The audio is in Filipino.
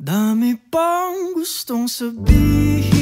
Dami pang gustong sabihin.